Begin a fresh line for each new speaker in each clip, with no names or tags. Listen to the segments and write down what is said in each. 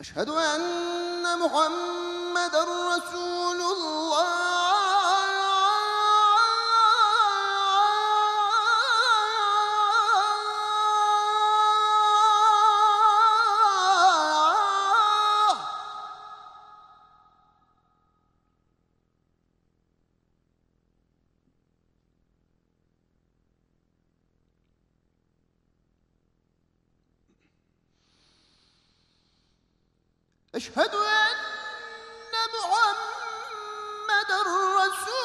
أشهد أن محمد رسول أشهد أن محمد رسول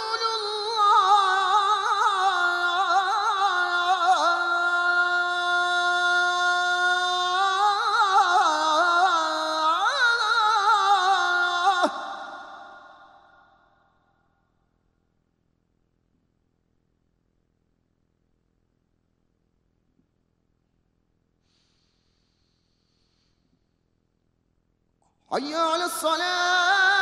حي على الصلاة.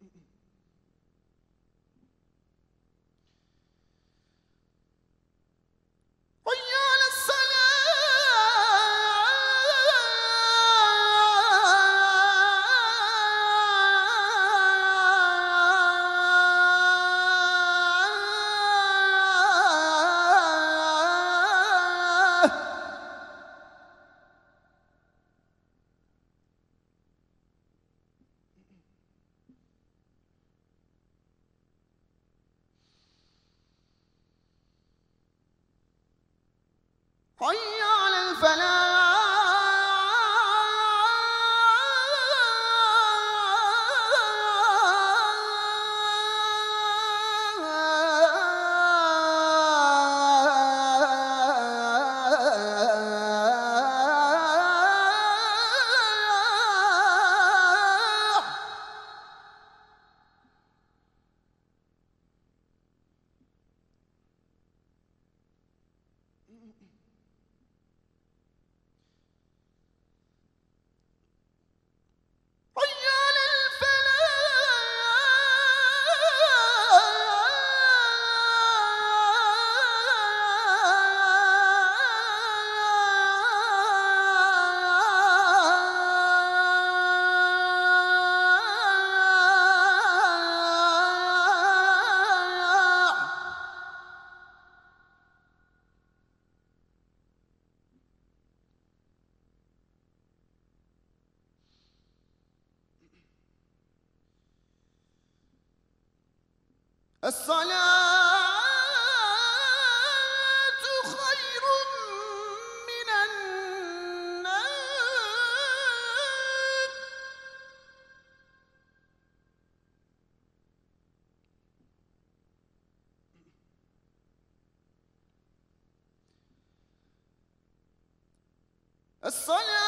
حي حي على الفلاح. حي الصلاة خير من النار الصلاة